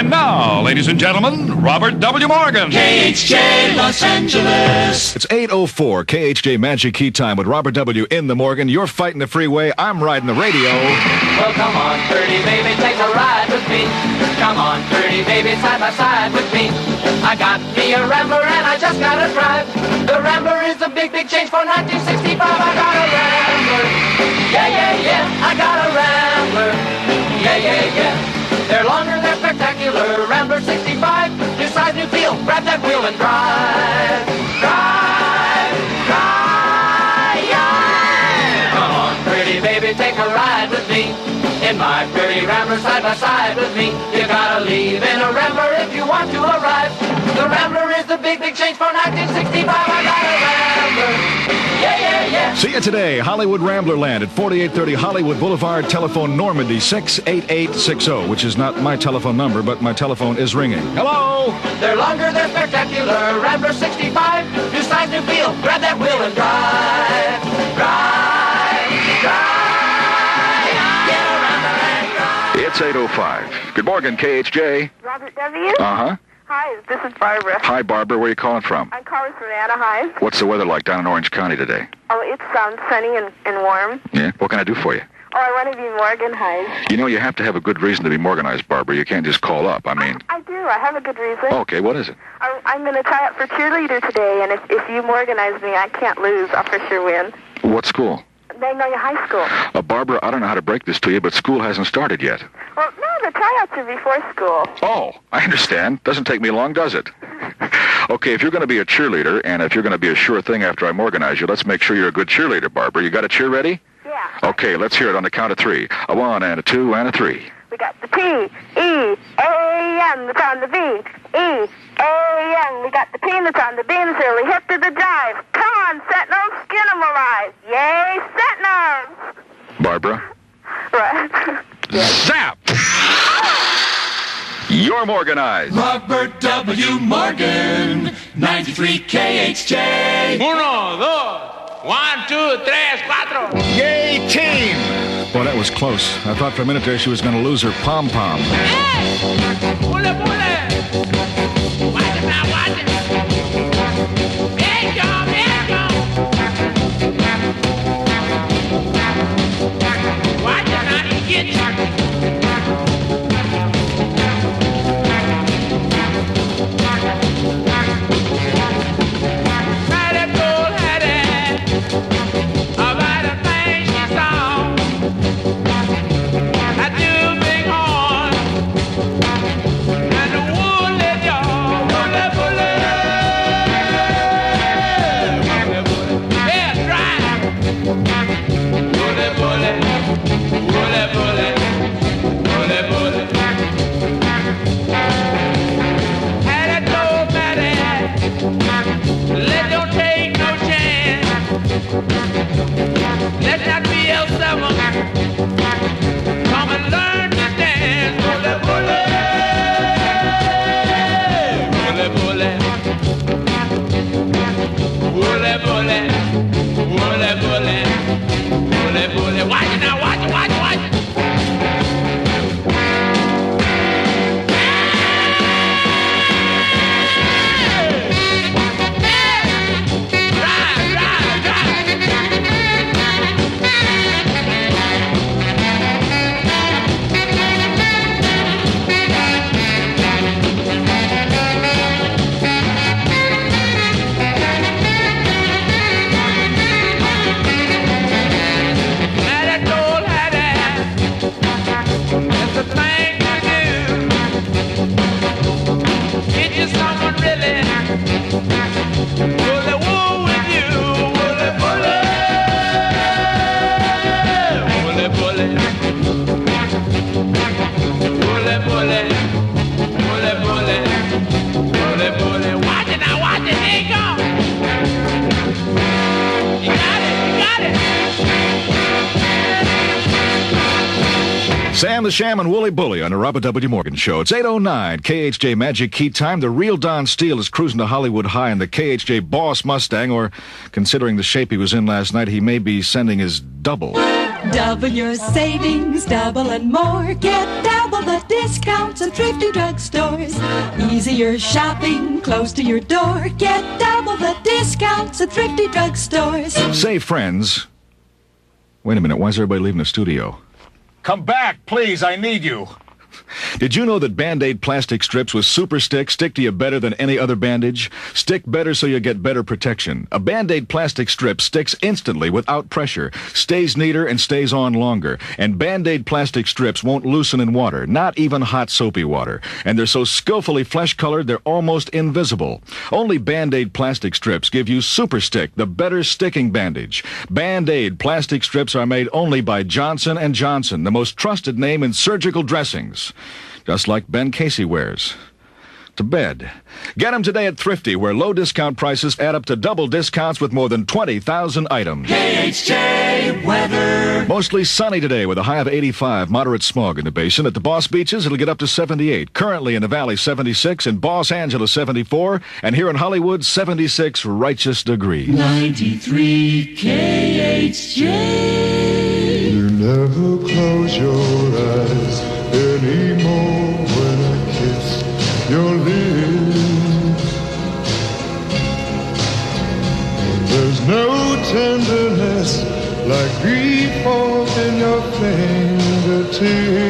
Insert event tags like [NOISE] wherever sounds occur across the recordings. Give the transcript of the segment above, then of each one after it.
And now, ladies and gentlemen, Robert W. Morgan. KHJ Los Angeles. It's 804 KHJ Magic Key Time with Robert W. in the Morgan. You're fighting the freeway. I'm riding the radio. Well, come on, pretty baby, take a ride with me. Come on, pretty baby, side by side with me. I got me a Rambler and I just got to drive. The Rambler is a big, big change for 1965. I got a Rambler. Yeah, yeah, yeah. I got a Rambler. Yeah, yeah, yeah. They're longer, they're spectacular. Rambler 65. New size, new feel. Grab that wheel and drive. Drive. In my pretty Rambler side by side with me. You gotta leave in a Rambler if you want to arrive. The Rambler is the big, big change for 1965. I got a Rambler. Yeah, yeah, yeah. See you today, Hollywood Rambler Land at 4830 Hollywood Boulevard, telephone Normandy 68860, which is not my telephone number, but my telephone is ringing. Hello? They're longer, they're spectacular. Rambler 65, new size, new feel. Grab that wheel and drive. Drive. It's 805. Good morning, KHJ. Robert W. Uh huh. Hi, this is Barbara. Hi, Barbara. Where are you calling from? I'm calling from Anaheim. What's the weather like down in Orange County today? Oh, it's um, sunny and, and warm. Yeah? What can I do for you? Oh, I want to be Morganized. You know, you have to have a good reason to be Morganized, Barbara. You can't just call up. I mean, I do. I have a good reason. okay, what is it? I'm, I'm going to try out for cheerleader today, and if, if you organize me, I can't lose. I'll for sure win. What school? Magnolia High School. Uh, Barbara, I don't know how to break this to you, but school hasn't started yet. Well, no, the tryouts are before school. Oh, I understand. Doesn't take me long, does it? [LAUGHS] okay, if you're going to be a cheerleader, and if you're going to be a sure thing after I'm organized you, let's make sure you're a good cheerleader, Barbara. You got a cheer ready? Yeah. Okay, let's hear it on the count of three. A one and a two and a three. We got the P, E, A, M that's on the V. E, A, M. We got the P that's on the B and so we hip to the drive. Come on, Sentinels, skin 'em alive. Yay, Sentinels! Barbara? Right. [LAUGHS] Zap! You're Morganized. Robert W. Morgan. 93 KHJ. Uno, dos, one, two, tres, cuatro. Yay, team! Boy, that was close. I thought for a minute there she was going to lose her pom pom. Pule, Sham and Wooly Bully on the Robert W. Morgan Show. It's 809 KHJ Magic Key Time. The real Don Steele is cruising to Hollywood High in the KHJ Boss Mustang, or considering the shape he was in last night, he may be sending his double. Double your savings, double and more. Get double the discounts at thrifty drugstores. Easier shopping close to your door. Get double the discounts at thrifty drugstores. Say, friends. Wait a minute. Why is everybody leaving the studio? Come back, please. I need you. Did you know that Band-Aid plastic strips with Super Stick stick to you better than any other bandage? Stick better so you get better protection. A Band-Aid plastic strip sticks instantly without pressure, stays neater and stays on longer. And Band-Aid plastic strips won't loosen in water, not even hot soapy water. And they're so skillfully flesh-colored they're almost invisible. Only Band-Aid plastic strips give you Super Stick, the better sticking bandage. Band-Aid plastic strips are made only by Johnson & Johnson, the most trusted name in surgical dressings just like Ben Casey wears. To bed. Get them today at Thrifty, where low discount prices add up to double discounts with more than 20,000 items. KHJ weather. Mostly sunny today with a high of 85, moderate smog in the basin. At the Boss Beaches, it'll get up to 78. Currently in the Valley, 76. In Los Angeles, 74. And here in Hollywood, 76 righteous degrees. 93 KHJ. You never close your eyes your lips. There's no tenderness like grief in your fingertips.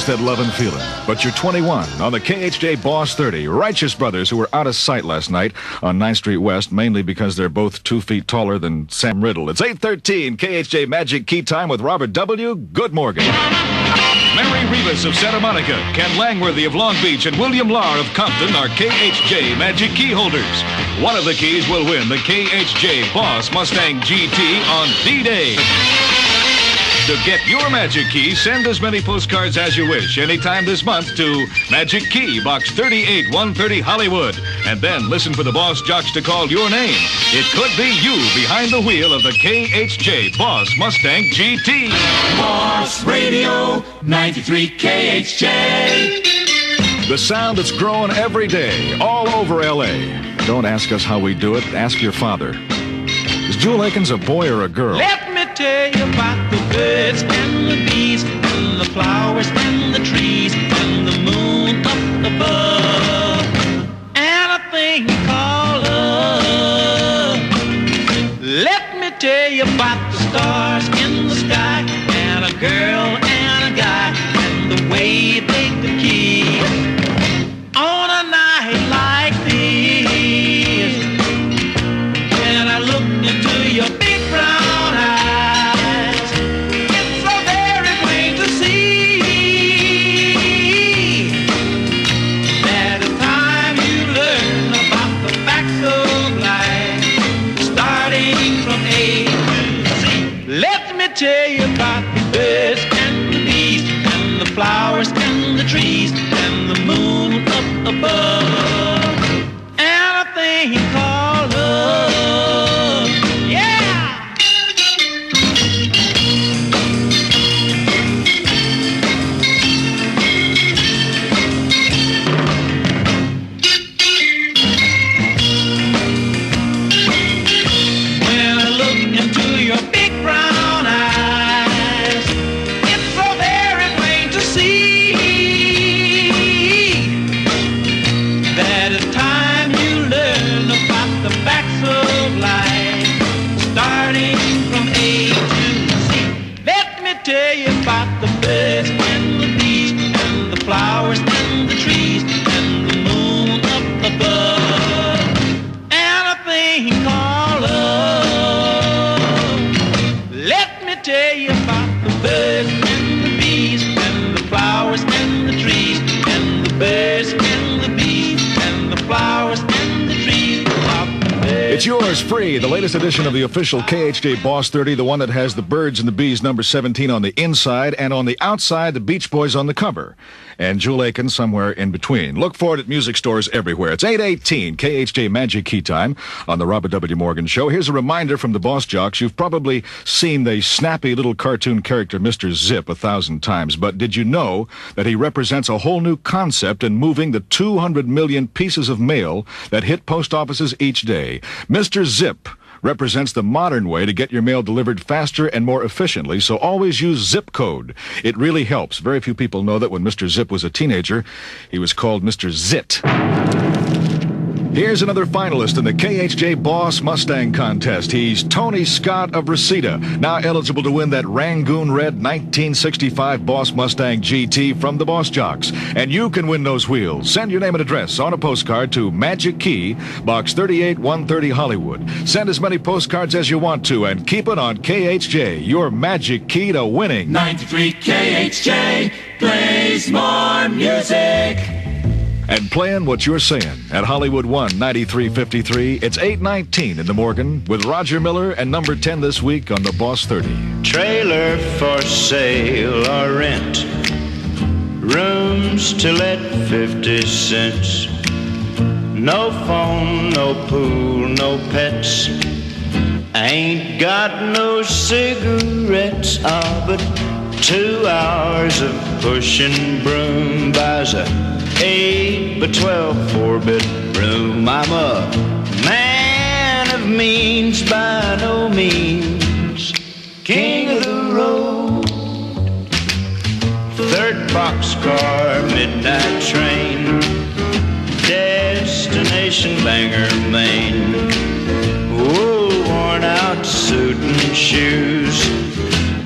Lost that love and feeling, but you're 21 on the KHJ Boss 30. Righteous Brothers, who were out of sight last night on 9th Street West, mainly because they're both two feet taller than Sam Riddle. It's 813 KHJ Magic Key Time with Robert W. Good morning. Mary Rivas of Santa Monica, Ken Langworthy of Long Beach, and William Lahr of Compton are KHJ Magic Key holders. One of the keys will win the KHJ Boss Mustang GT on D-Day. To get your Magic Key, send as many postcards as you wish anytime this month to Magic Key, Box 38, 130 Hollywood. And then listen for the Boss Jocks to call your name. It could be you behind the wheel of the KHJ Boss Mustang GT. Boss Radio 93 KHJ. The sound that's growing every day, all over L.A. Don't ask us how we do it. Ask your father. Is Jewel Akins a boy or a girl? Let me tell you about the birds and the bees and the flowers and the trees and the moon up above and a thing called love. Let me tell you about the stars in the sky and a girl and a guy and the way they It's free. The latest edition of the official KHJ Boss 30, the one that has the birds and the bees number 17 on the inside, and on the outside, the Beach Boys on the cover. And Jewel Akins somewhere in between. Look for it at music stores everywhere. It's 818 KHJ Magic Key Time on the Robert W. Morgan Show. Here's a reminder from the Boss Jocks. You've probably seen the snappy little cartoon character, Mr. Zip, a thousand times, but did you know that he represents a whole new concept in moving the 200 million pieces of mail that hit post offices each day? Mr. Zip represents the modern way to get your mail delivered faster and more efficiently, so always use zip code. It really helps. Very few people know that when Mr. Zip was a teenager, he was called Mr. Zit. Here's another finalist in the KHJ Boss Mustang contest. He's Tony Scott of Reseda, now eligible to win that Rangoon Red 1965 Boss Mustang GT from the Boss Jocks. And you can win those wheels. Send your name and address on a postcard to Magic Key, Box 38130 Hollywood. Send as many postcards as you want to and keep it on KHJ, your magic key to winning. 93 KHJ plays more music. And playing what you're saying at Hollywood 1 9353. It's 819 in the Morgan with Roger Miller and number 10 this week on the Boss 30. Trailer for sale or rent. Rooms to let 50 cents. No phone, no pool, no pets. Ain't got no cigarettes, ah, but two hours of pushing broom buys a eight by twelve four bedroom. I'm a man of means by no means, king of the road. Third boxcar, midnight train, destination Bangor, Maine. Wool worn out suit and shoes.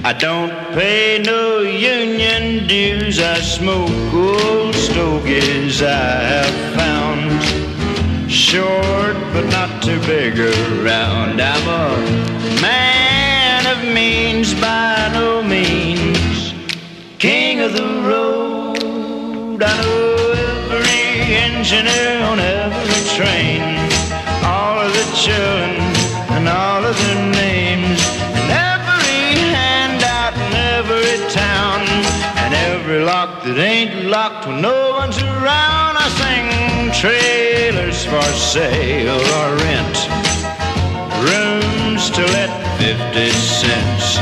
I don't pay no union dues. I smoke, old stogies I have found. Short but not too big around. I'm a man of means by no means. King of the road. I know every engineer on every train. All of the children and all of their that ain't locked when no one's around. I sing trailers for sale or rent. Rooms to let 50 cents.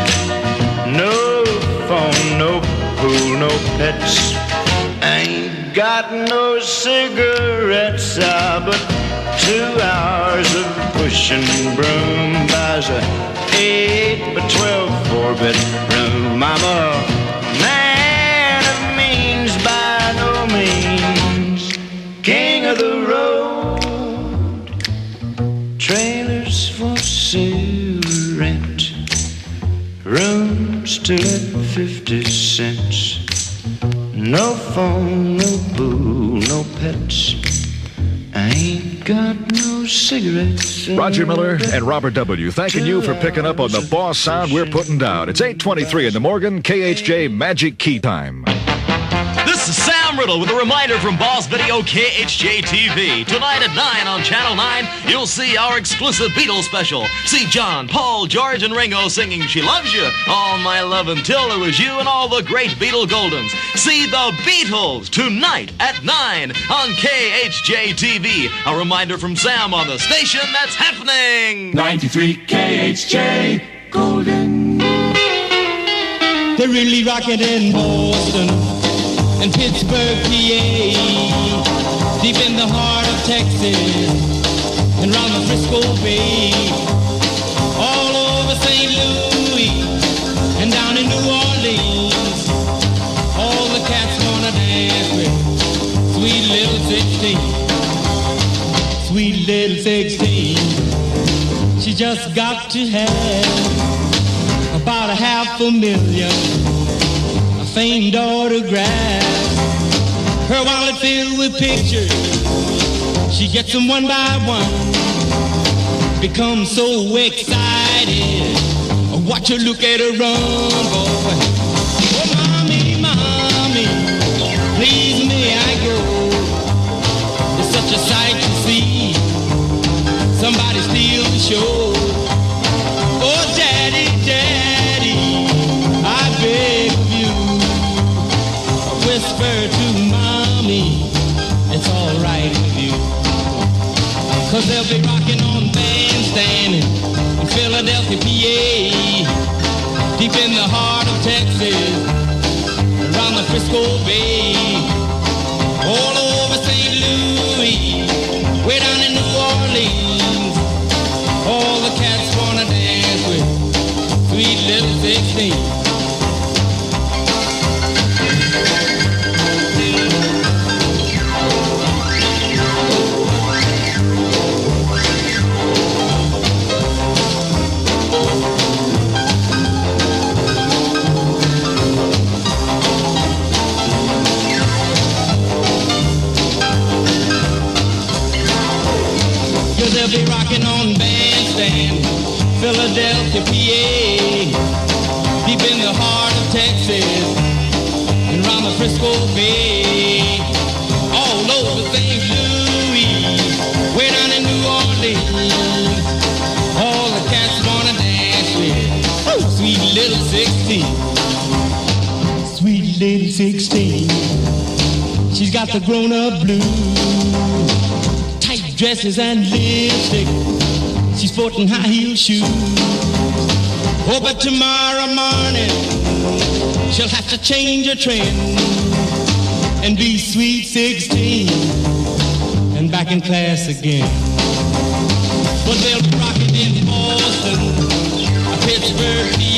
No phone, no pool, no pets. Ain't got no cigarettes, ah, but two hours of pushing broom buys a eight by twelve four bedroom. I'm a the road. Trailers for sale, rent, rooms to let fifty cents. No phone, no boo, no pets. I ain't got no cigarettes. Roger Miller and Robert W. thanking you for picking up on the boss sound we're putting down. It's 823 in the Morgan, KHJ Magic Key Time. This is Sam Riddle with a reminder from Boss Video KHJ TV. Tonight at 9 on Channel 9, you'll see our exclusive Beatles special. See John, Paul, George, and Ringo singing She Loves You, All My Love Until It Was You, and all the great Beatle Goldens. See the Beatles tonight at 9 on KHJ TV. A reminder from Sam on the station that's happening. 93 KHJ Golden. They're really rocking in Boston and Pittsburgh, PA, deep in the heart of Texas and round the Frisco Bay, all over St. Louis and down in New Orleans. All the cats wanna dance with sweet little 16, sweet little 16. She just got to have about a half a million famed autograph. Her wallet filled with pictures. She gets them one by one. Becomes so excited. Watch her look at her run, boy. Frisco Bay, all over St. Louis, way down in New Orleans. All the cats wanna dance with oh, sweet little 16, sweet little 16. She's got the grown-up blues tight dresses and lipstick. She's sporting high heel shoes. Oh, but tomorrow morning she'll have to change her trend and be sweet 16 and back in class again. But they'll be rocking in Boston, Pittsburgh,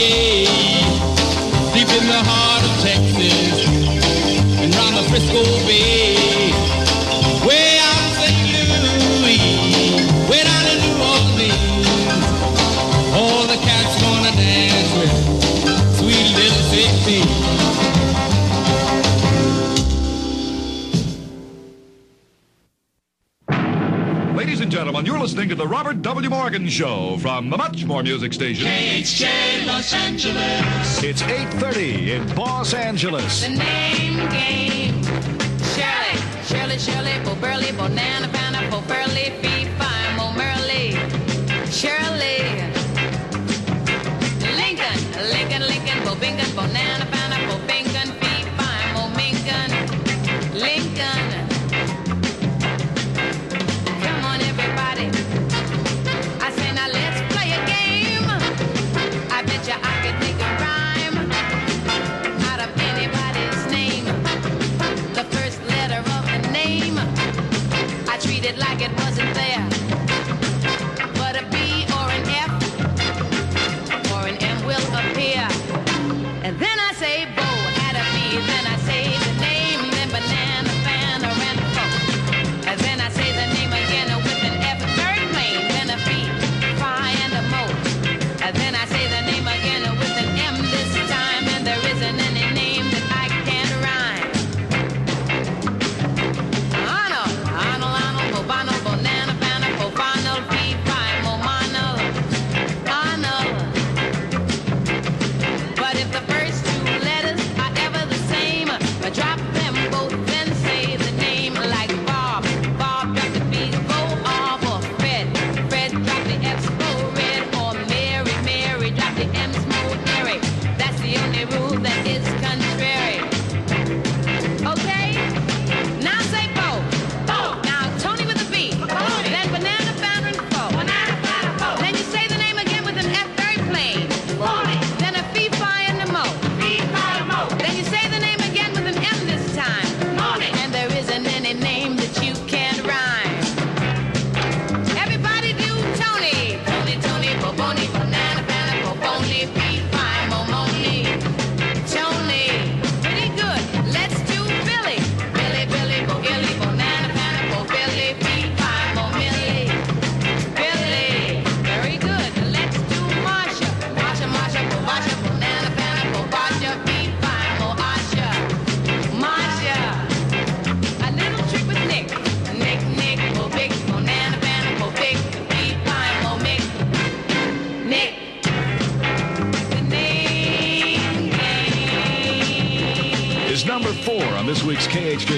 the Robert W. Morgan Show from the Much More Music Station. KHJ Los Angeles. It's 8.30 in Los Angeles. The name game.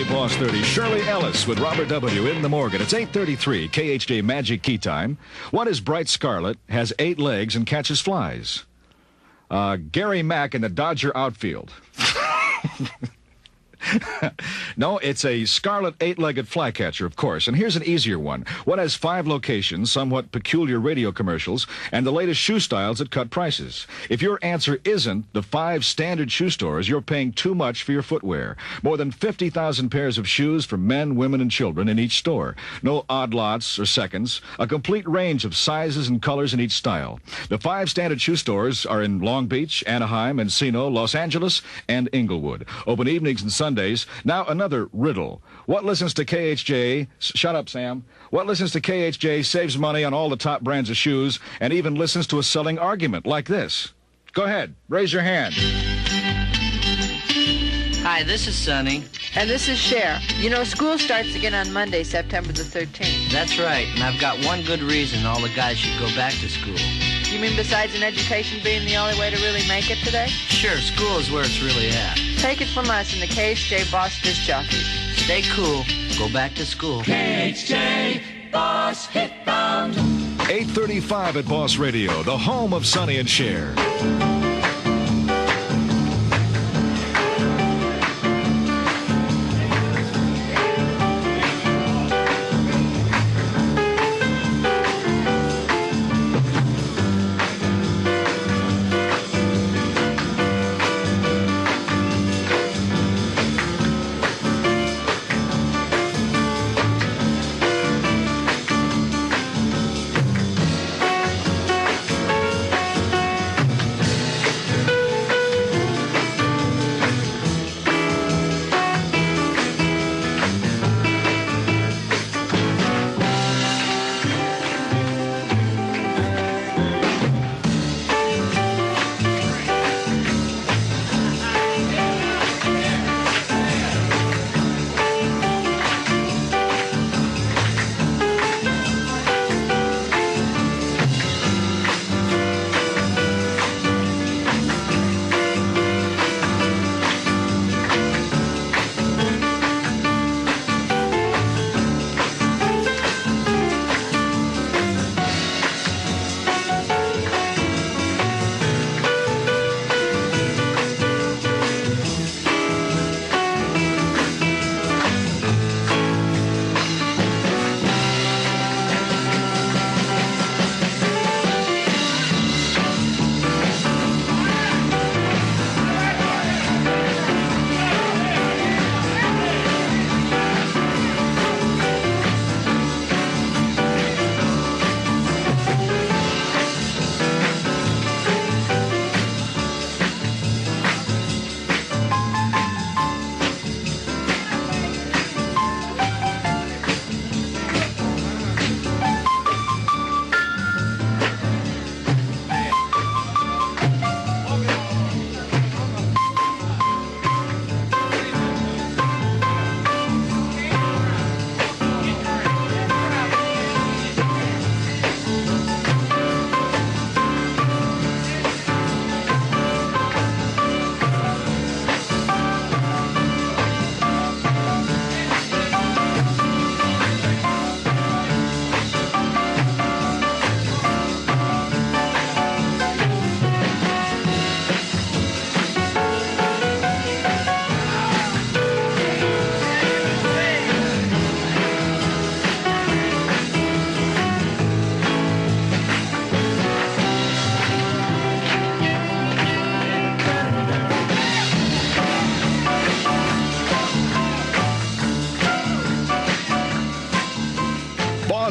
Boss 30. Shirley Ellis with Robert W. in the Morgan. It's 8.33, KHJ Magic Key Time. What is bright scarlet, has eight legs, and catches flies? Uh, Gary Mack in the Dodger outfield. [LAUGHS] [LAUGHS] no, it's a scarlet eight-legged flycatcher, of course. And here's an easier one. One has five locations, somewhat peculiar radio commercials, and the latest shoe styles at cut prices? If your answer isn't the five standard shoe stores, you're paying too much for your footwear. More than 50,000 pairs of shoes for men, women, and children in each store. No odd lots or seconds. A complete range of sizes and colors in each style. The five standard shoe stores are in Long Beach, Anaheim, Encino, Los Angeles, and Inglewood. Open evenings and Sundays. Now another riddle. What listens to KHJ? Shut up, Sam. What listens to KHJ saves money on all the top brands of shoes and even listens to a selling argument like this. Go ahead. Raise your hand. Hi, this is Sonny. And this is Cher. You know, school starts again on Monday, September the 13th. That's right, and I've got one good reason all the guys should go back to school. You mean besides an education being the only way to really make it today? Sure, school is where it's really at. Take it from us in the KHJ Boss Disc Jockeys. Stay cool, go back to school. KHJ Boss Hit Bound. 835 at Boss Radio, the home of Sonny and Cher.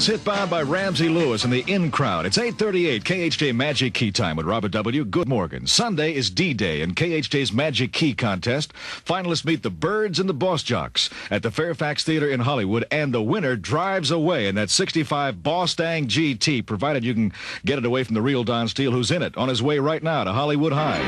Hit bound by Ramsey Lewis and the In Crowd. It's 838 KHJ Magic Key Time with Robert W. Good Morgan. Sunday is D-Day in KHJ's Magic Key Contest. Finalists meet the Byrds and the Boss Jocks at the Fairfax Theater in Hollywood, and the winner drives away in that 65 Bostang GT, provided you can get it away from the real Don Steele, who's in it, on his way right now to Hollywood High.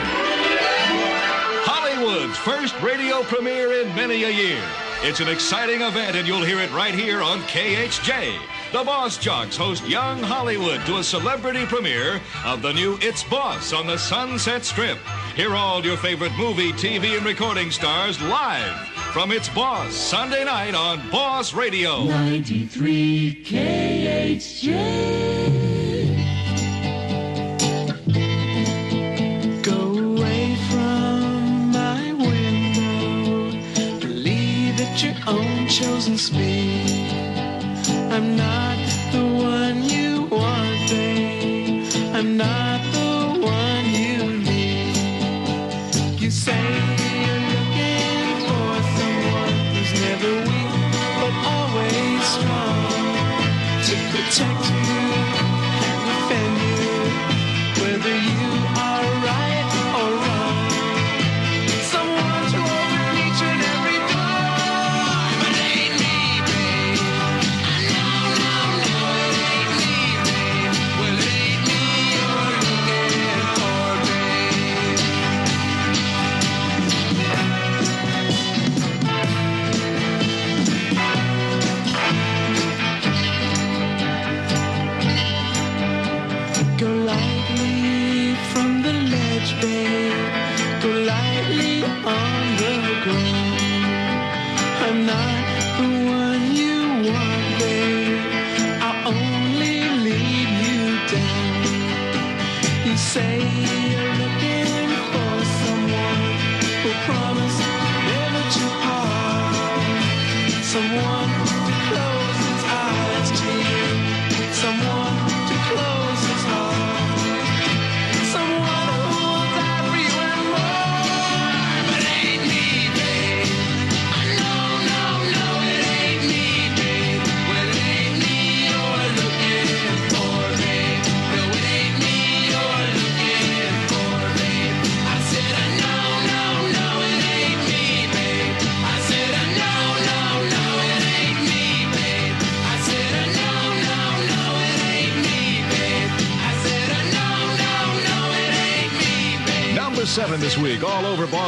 Hollywood's first radio premiere in many a year. It's an exciting event, and you'll hear it right here on KHJ. The Boss Jocks host Young Hollywood to a celebrity premiere of the new It's Boss on the Sunset Strip. Hear all your favorite movie, TV, and recording stars live from It's Boss Sunday night on Boss Radio. 93 KHJ. Go away from my window. Your own chosen speed. I'm not the one you want, babe. I'm not the one you need. You say you're looking for someone who's never weak, but always strong to protect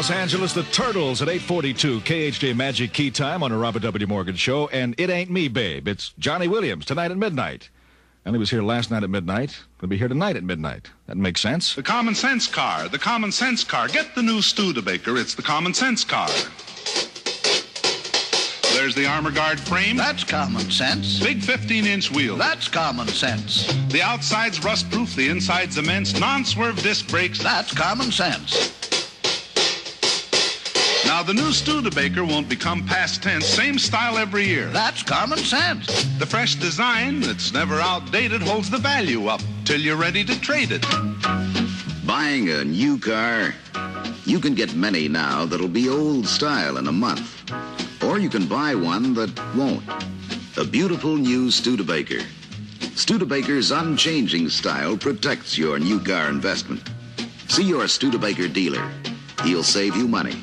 Los Angeles, the Turtles at 842 KHJ Magic Key Time on a Robert W. Morgan show. And it ain't me, babe. It's Johnny Williams tonight at midnight. And he was here last night at midnight. He'll be here tonight at midnight. That makes sense. The common sense car, the common sense car. Get the new Studebaker. It's the common sense car. There's the armor guard frame. That's common sense. Big 15 inch wheel. That's common sense. The outside's rust proof, the inside's immense. Non swerve disc brakes. That's common sense. Now, the new Studebaker won't become past tense. Same style every year. That's common sense. The fresh design that's never outdated holds the value up till you're ready to trade it. Buying a new car? You can get many now that'll be old style in a month. Or you can buy one that won't. A beautiful new Studebaker. Studebaker's unchanging style protects your new car investment. See your Studebaker dealer. He'll save you money.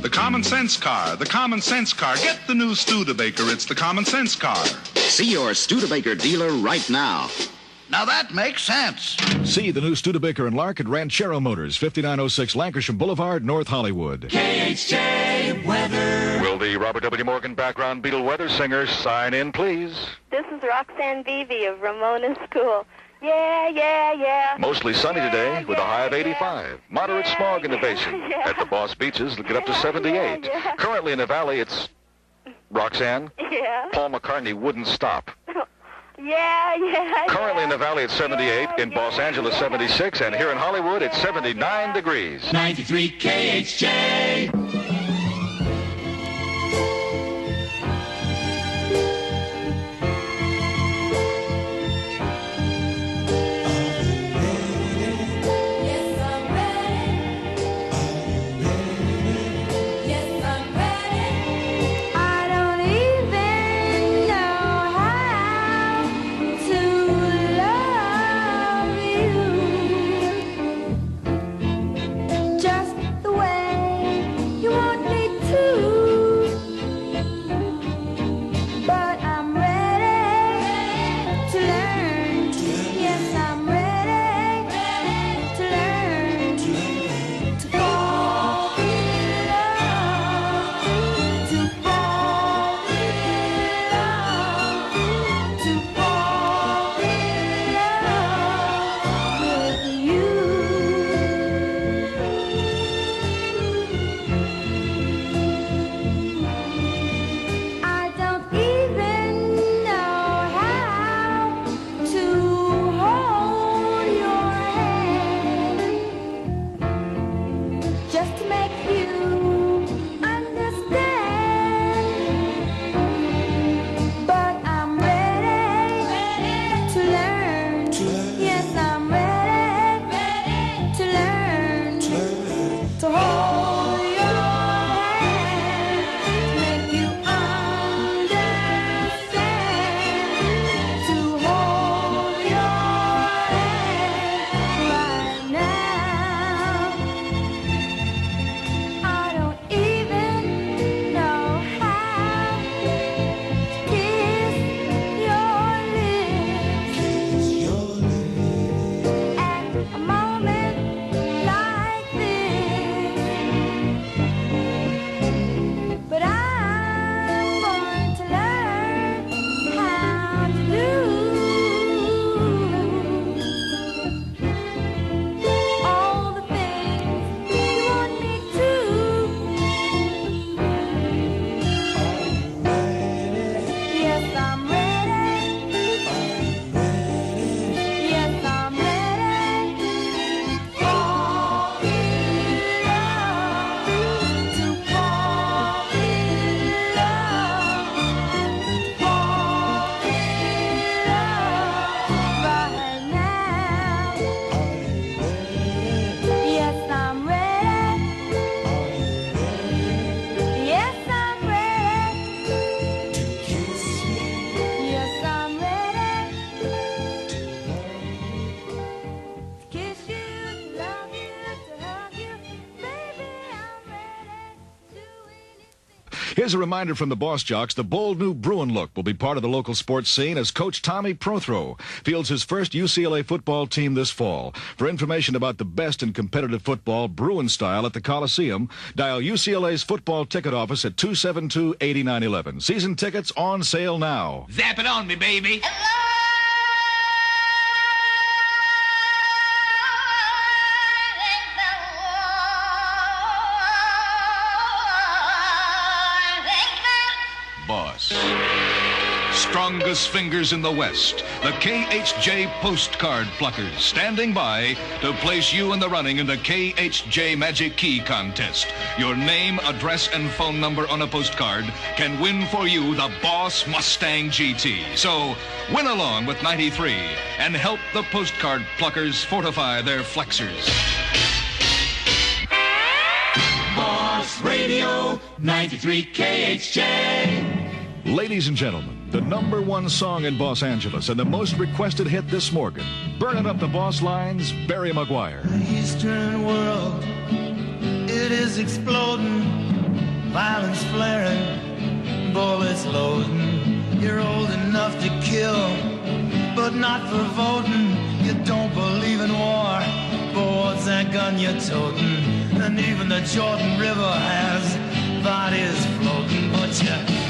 The common sense car, the common sense car. Get the new Studebaker. It's the common sense car. See your Studebaker dealer right now. Now that makes sense. See the new Studebaker and Lark at Ranchero Motors, 5906 Lankershim Boulevard, North Hollywood. KHJ weather. Will the Robert W. Morgan background Beetle weather singer sign in, please? This is Roxanne Beebe of Ramona School. Yeah, yeah, yeah. Mostly sunny today with a high of 85. Moderate smog in the basin. At the Boss Beaches, it'll get up to 78. Currently in the valley, it's Roxanne. Yeah. Paul McCartney wouldn't stop. [LAUGHS] Yeah, yeah. Currently in the valley, it's 78. In Los Angeles, 76. And here in Hollywood, it's 79 degrees. 93 KHJ. Here's a reminder from the Boss Jocks. The bold new Bruin look will be part of the local sports scene as Coach Tommy Prothro fields his first UCLA football team this fall. For information about the best in competitive football, Bruin style at the Coliseum, dial UCLA's football ticket office at 272-8911. Season tickets on sale now. Zap it on me, baby. Boss. Strongest fingers in the West. The KHJ Postcard Pluckers standing by to place you in the running in the KHJ Magic Key Contest. Your name, address, and phone number on a postcard can win for you the Boss Mustang GT. So win along with 93 and help the postcard pluckers fortify their flexors. Boss Radio 93 KHJ. Ladies and gentlemen, the number one song in Los Angeles and the most requested hit this morning. Burning up the boss lines, Barry McGuire. Eastern world, it is exploding, violence flaring, bullets loading. You're old enough to kill, but not for voting. You don't believe in war, but what's that gun you're toting? And even the Jordan River has bodies floating, but you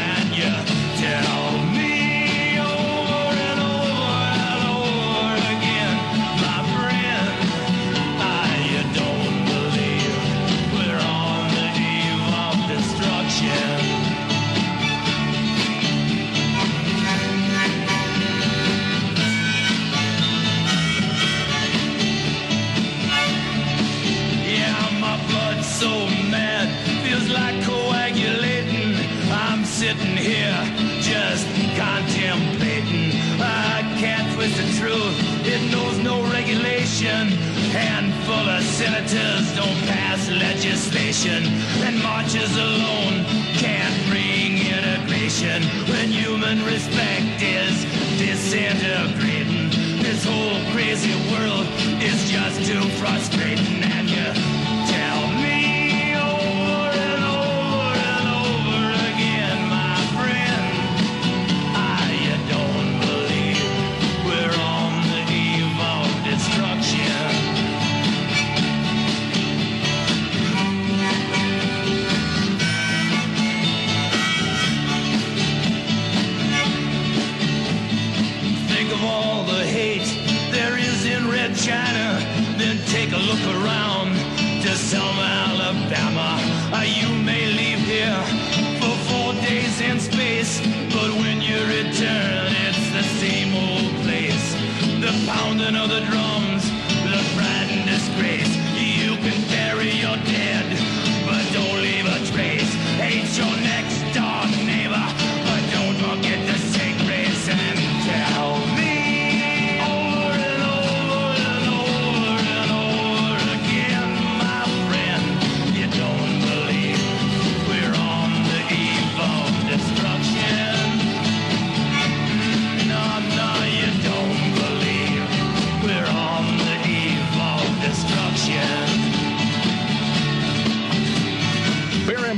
Regulation. Handful of senators don't pass legislation, and marches alone can't bring integration when human respect is disintegrating. This whole crazy world is just too frustrating, and you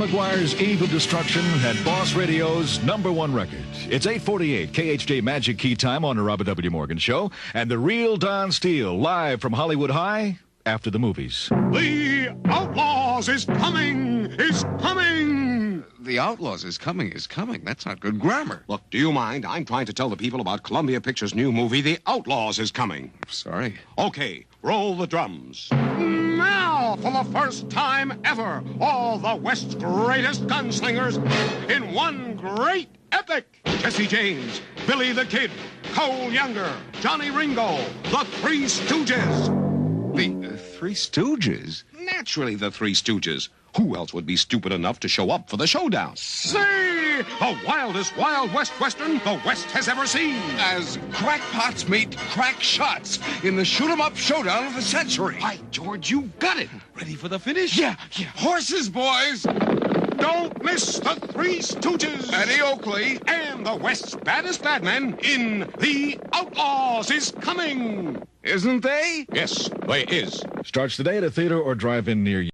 Barry McGuire's Eve of Destruction had Boss Radio's number one record. It's 848 KHJ Magic Key Time on the Robert W. Morgan Show, and the real Don Steele live from Hollywood High after the movies. The Outlaws is coming! Is coming! The Outlaws is coming, is coming. That's not good grammar. Look, do you mind? I'm trying to tell the people about Columbia Pictures' new movie, The Outlaws is coming. Sorry. Okay, roll the drums. Now, for the first time ever, all the West's greatest gunslingers in one great epic. Jesse James, Billy the Kid, Cole Younger, Johnny Ringo, the Three Stooges. The uh, Three Stooges? Naturally, the Three Stooges. Who else would be stupid enough to show up for the showdown? See! the wildest Wild West Western the West has ever seen. As crackpots meet crack shots in the shoot 'em up showdown of the century. By George, you got it. Ready for the finish? Yeah, yeah. Horses, boys! Don't miss the Three Stooges. Annie Oakley. And the West's baddest badman in The Outlaws is coming. Isn't they? Yes, they is. Starts today at a theater or drive-in near you.